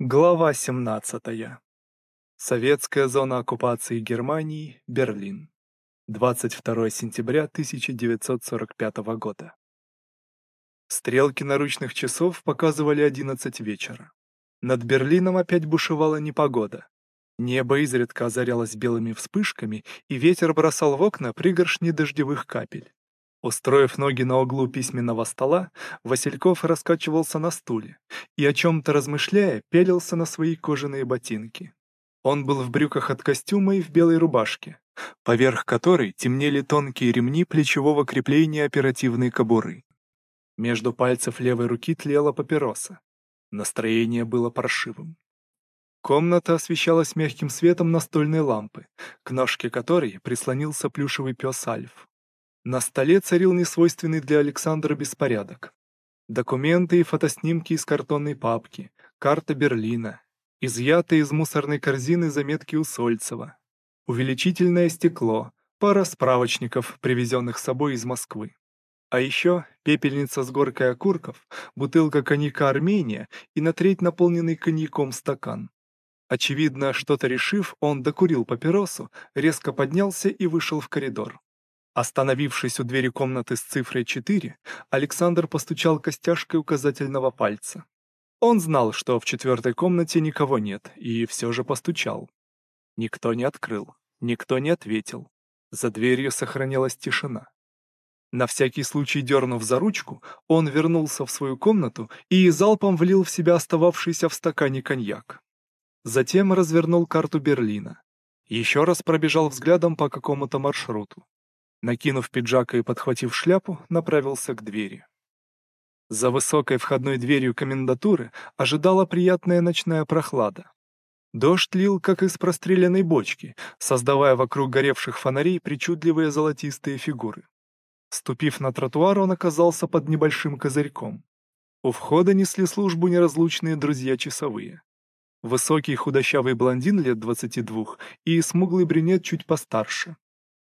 Глава 17. Советская зона оккупации Германии, Берлин. 22 сентября 1945 года. Стрелки наручных часов показывали 11 вечера. Над Берлином опять бушевала непогода. Небо изредка озарялось белыми вспышками, и ветер бросал в окна пригоршни дождевых капель. Устроив ноги на углу письменного стола, Васильков раскачивался на стуле и, о чем-то размышляя, пелился на свои кожаные ботинки. Он был в брюках от костюма и в белой рубашке, поверх которой темнели тонкие ремни плечевого крепления оперативной кобуры. Между пальцев левой руки тлела папироса. Настроение было паршивым. Комната освещалась мягким светом настольной лампы, к ножке которой прислонился плюшевый пес Альф. На столе царил несвойственный для Александра беспорядок. Документы и фотоснимки из картонной папки, карта Берлина, изъятые из мусорной корзины заметки у Сольцева, увеличительное стекло, пара справочников, привезенных с собой из Москвы. А еще пепельница с горкой окурков, бутылка коньяка «Армения» и на треть наполненный коньяком стакан. Очевидно, что-то решив, он докурил папиросу, резко поднялся и вышел в коридор. Остановившись у двери комнаты с цифрой 4, Александр постучал костяшкой указательного пальца. Он знал, что в четвертой комнате никого нет, и все же постучал. Никто не открыл, никто не ответил. За дверью сохранялась тишина. На всякий случай дернув за ручку, он вернулся в свою комнату и залпом влил в себя остававшийся в стакане коньяк. Затем развернул карту Берлина. Еще раз пробежал взглядом по какому-то маршруту. Накинув пиджак и подхватив шляпу, направился к двери. За высокой входной дверью комендатуры ожидала приятная ночная прохлада. Дождь лил, как из простреленной бочки, создавая вокруг горевших фонарей причудливые золотистые фигуры. Ступив на тротуар, он оказался под небольшим козырьком. У входа несли службу неразлучные друзья-часовые. Высокий худощавый блондин лет двадцати двух и смуглый брюнет чуть постарше.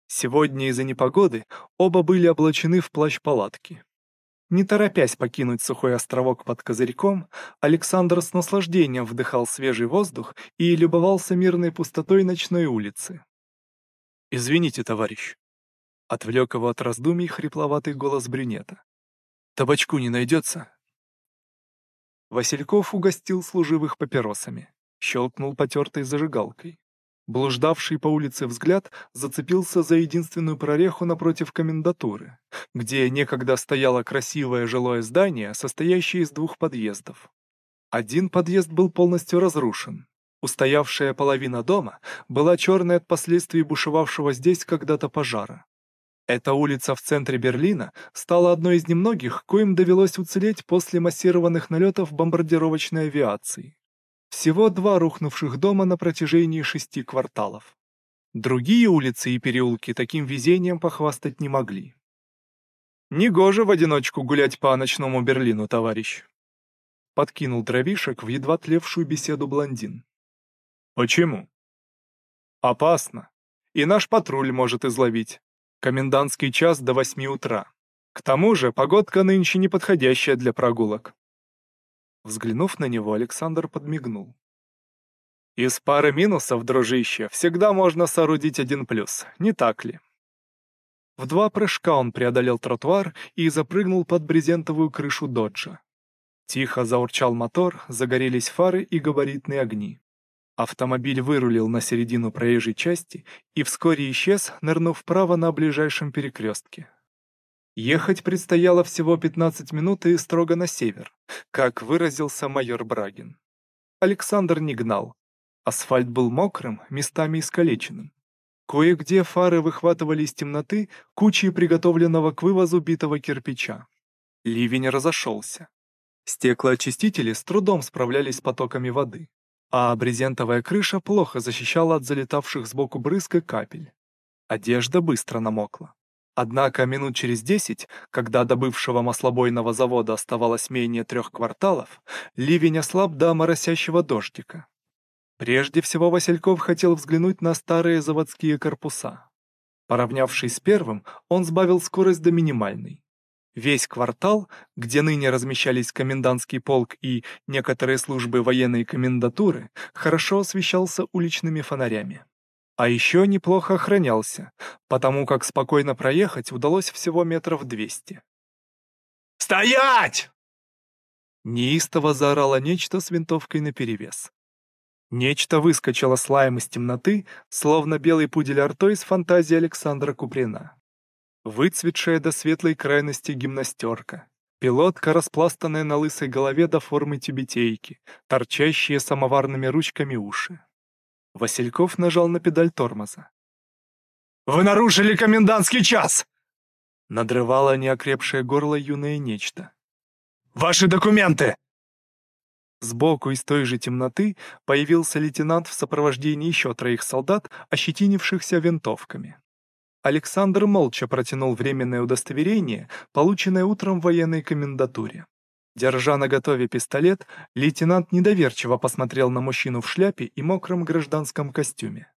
Сегодня из-за непогоды оба были облачены в плащ-палатки. Не торопясь покинуть сухой островок под козырьком, Александр с наслаждением вдыхал свежий воздух и любовался мирной пустотой ночной улицы. «Извините, товарищ», — отвлек его от раздумий хрипловатый голос брюнета. «Табачку не найдется?» Васильков угостил служивых папиросами, щелкнул потертой зажигалкой. Блуждавший по улице взгляд зацепился за единственную прореху напротив комендатуры, где некогда стояло красивое жилое здание, состоящее из двух подъездов. Один подъезд был полностью разрушен. Устоявшая половина дома была черной от последствий бушевавшего здесь когда-то пожара. Эта улица в центре Берлина стала одной из немногих, коим довелось уцелеть после массированных налетов бомбардировочной авиации. Всего два рухнувших дома на протяжении шести кварталов. Другие улицы и переулки таким везением похвастать не могли. «Негоже в одиночку гулять по ночному Берлину, товарищ!» Подкинул дровишек в едва тлевшую беседу блондин. «Почему?» «Опасно. И наш патруль может изловить. Комендантский час до восьми утра. К тому же погодка нынче неподходящая для прогулок. Взглянув на него, Александр подмигнул. «Из пары минусов, дружище, всегда можно соорудить один плюс, не так ли?» В два прыжка он преодолел тротуар и запрыгнул под брезентовую крышу доджа. Тихо заурчал мотор, загорелись фары и габаритные огни. Автомобиль вырулил на середину проезжей части и вскоре исчез, нырнув вправо на ближайшем перекрестке. Ехать предстояло всего 15 минут и строго на север, как выразился майор Брагин. Александр не гнал. Асфальт был мокрым, местами искалеченным. Кое-где фары выхватывали из темноты кучи приготовленного к вывозу битого кирпича. Ливень разошелся. Стеклоочистители с трудом справлялись с потоками воды, а брезентовая крыша плохо защищала от залетавших сбоку брызг и капель. Одежда быстро намокла. Однако минут через десять, когда до бывшего маслобойного завода оставалось менее трех кварталов, ливень ослаб до моросящего дождика. Прежде всего Васильков хотел взглянуть на старые заводские корпуса. Поравнявшись с первым, он сбавил скорость до минимальной. Весь квартал, где ныне размещались комендантский полк и некоторые службы военной комендатуры, хорошо освещался уличными фонарями. А еще неплохо охранялся, потому как спокойно проехать удалось всего метров двести. «Стоять!» Неистово заорало нечто с винтовкой наперевес. Нечто выскочило с лаем из темноты, словно белый пудель Арто из фантазии Александра Куприна. Выцветшая до светлой крайности гимнастерка, пилотка, распластанная на лысой голове до формы тюбетейки, торчащие самоварными ручками уши. Васильков нажал на педаль тормоза. «Вы нарушили комендантский час!» Надрывало неокрепшее горло юное нечто. «Ваши документы!» Сбоку из той же темноты появился лейтенант в сопровождении еще троих солдат, ощетинившихся винтовками. Александр молча протянул временное удостоверение, полученное утром в военной комендатуре. Держа наготове пистолет, лейтенант недоверчиво посмотрел на мужчину в шляпе и мокром гражданском костюме.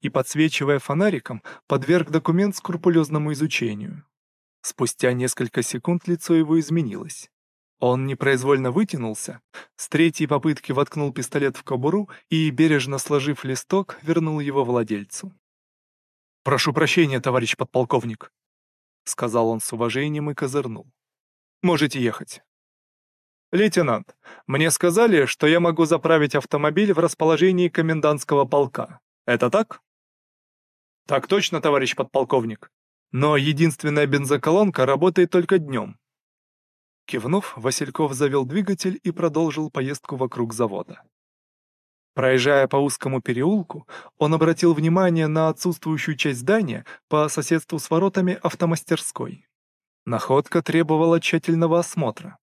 И, подсвечивая фонариком, подверг документ скрупулезному изучению. Спустя несколько секунд лицо его изменилось. Он непроизвольно вытянулся, с третьей попытки воткнул пистолет в кобуру и, бережно сложив листок, вернул его владельцу. «Прошу прощения, товарищ подполковник», — сказал он с уважением и козырнул. «Можете ехать». «Лейтенант, мне сказали, что я могу заправить автомобиль в расположении комендантского полка. Это так?» «Так точно, товарищ подполковник. Но единственная бензоколонка работает только днем, Кивнув, Васильков завел двигатель и продолжил поездку вокруг завода. Проезжая по узкому переулку, он обратил внимание на отсутствующую часть здания по соседству с воротами автомастерской. Находка требовала тщательного осмотра.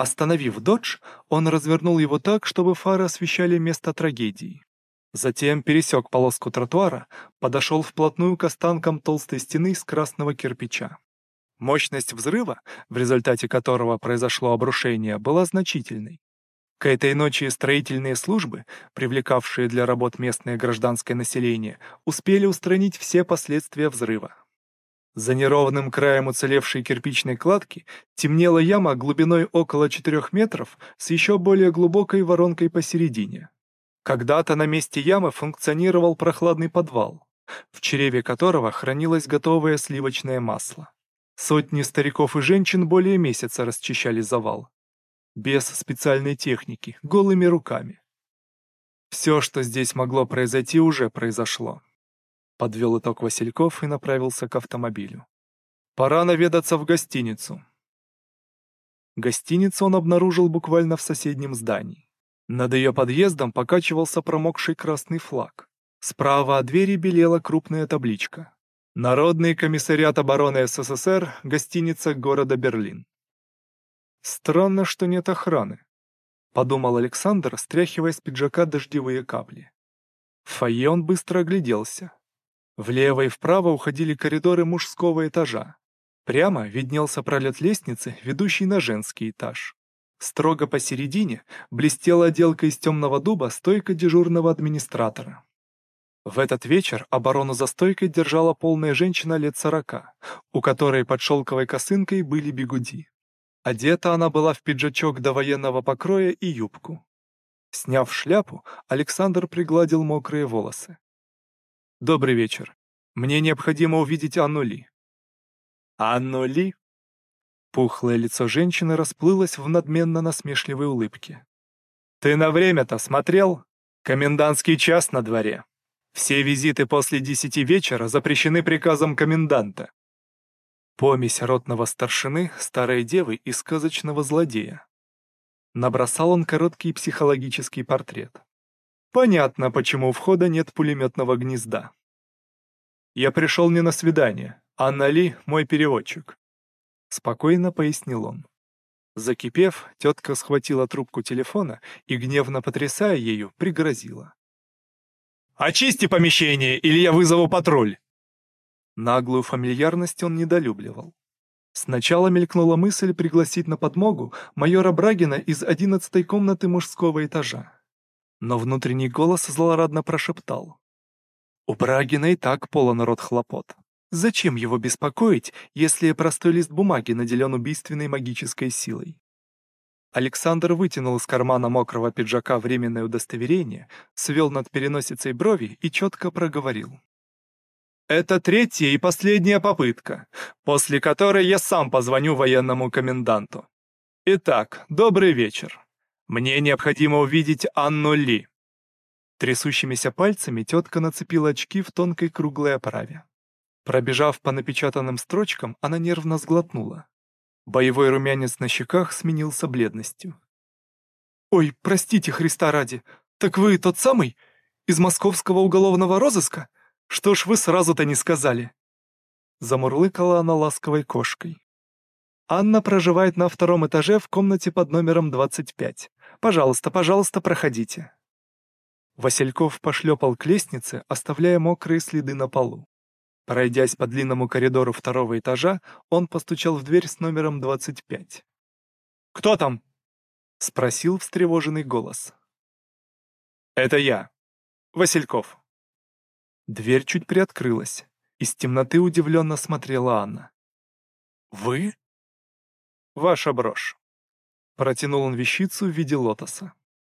Остановив «Додж», он развернул его так, чтобы фары освещали место трагедии. Затем пересек полоску тротуара, подошел вплотную к останкам толстой стены из красного кирпича. Мощность взрыва, в результате которого произошло обрушение, была значительной. К этой ночи строительные службы, привлекавшие для работ местное гражданское население, успели устранить все последствия взрыва. За неровным краем уцелевшей кирпичной кладки темнела яма глубиной около 4 метров с еще более глубокой воронкой посередине. Когда-то на месте ямы функционировал прохладный подвал, в чреве которого хранилось готовое сливочное масло. Сотни стариков и женщин более месяца расчищали завал. Без специальной техники, голыми руками. Все, что здесь могло произойти, уже произошло. Подвел итог Васильков и направился к автомобилю. Пора наведаться в гостиницу. Гостиницу он обнаружил буквально в соседнем здании. Над ее подъездом покачивался промокший красный флаг. Справа от двери белела крупная табличка. Народный комиссариат обороны СССР, гостиница города Берлин. Странно, что нет охраны, подумал Александр, стряхивая с пиджака дождевые капли. В фойе он быстро огляделся. Влево и вправо уходили коридоры мужского этажа. Прямо виднелся пролет лестницы, ведущий на женский этаж. Строго посередине блестела отделка из темного дуба стойка дежурного администратора. В этот вечер оборону за стойкой держала полная женщина лет сорока, у которой под шелковой косынкой были бигуди. Одета она была в пиджачок до военного покроя и юбку. Сняв шляпу, Александр пригладил мокрые волосы. «Добрый вечер. Мне необходимо увидеть Анну Ли». «Анну Ли?» Пухлое лицо женщины расплылось в надменно-насмешливой улыбке. «Ты на время-то смотрел? Комендантский час на дворе». Все визиты после десяти вечера запрещены приказом коменданта. Помесь ротного старшины, старой девы и сказочного злодея. Набросал он короткий психологический портрет. Понятно, почему у входа нет пулеметного гнезда. Я пришел не на свидание, Анна Ли — мой переводчик. Спокойно пояснил он. Закипев, тетка схватила трубку телефона и, гневно потрясая ею, пригрозила. Очисти помещение, или я вызову патруль!» Наглую фамильярность он недолюбливал. Сначала мелькнула мысль пригласить на подмогу майора Брагина из одиннадцатой комнаты мужского этажа. Но внутренний голос злорадно прошептал. «У Брагина и так полон рот хлопот. Зачем его беспокоить, если простой лист бумаги наделен убийственной магической силой? Александр вытянул из кармана мокрого пиджака временное удостоверение, свел над переносицей брови и четко проговорил. «Это третья и последняя попытка, после которой я сам позвоню военному коменданту. Итак, добрый вечер. Мне необходимо увидеть Анну Ли». Трясущимися пальцами тетка нацепила очки в тонкой круглой оправе. Пробежав по напечатанным строчкам, она нервно сглотнула. Боевой румянец на щеках сменился бледностью. «Ой, простите, Христа ради, так вы тот самый? Из московского уголовного розыска? Что ж вы сразу-то не сказали?» Замурлыкала она ласковой кошкой. «Анна проживает на втором этаже в комнате под номером 25. Пожалуйста, пожалуйста, проходите». Васильков пошлепал к лестнице, оставляя мокрые следы на полу. Пройдясь по длинному коридору второго этажа, он постучал в дверь с номером 25. «Кто там?» — спросил встревоженный голос. «Это я, Васильков». Дверь чуть приоткрылась. Из темноты удивленно смотрела Анна. «Вы?» «Ваша брошь». Протянул он вещицу в виде лотоса.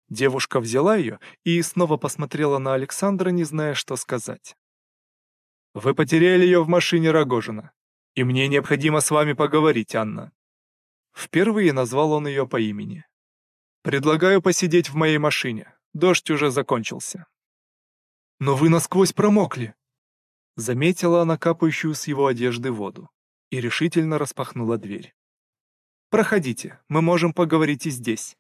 Девушка взяла ее и снова посмотрела на Александра, не зная, что сказать. Вы потеряли ее в машине Рогожина, и мне необходимо с вами поговорить, Анна». Впервые назвал он ее по имени. «Предлагаю посидеть в моей машине, дождь уже закончился». «Но вы насквозь промокли», — заметила она капающую с его одежды воду и решительно распахнула дверь. «Проходите, мы можем поговорить и здесь».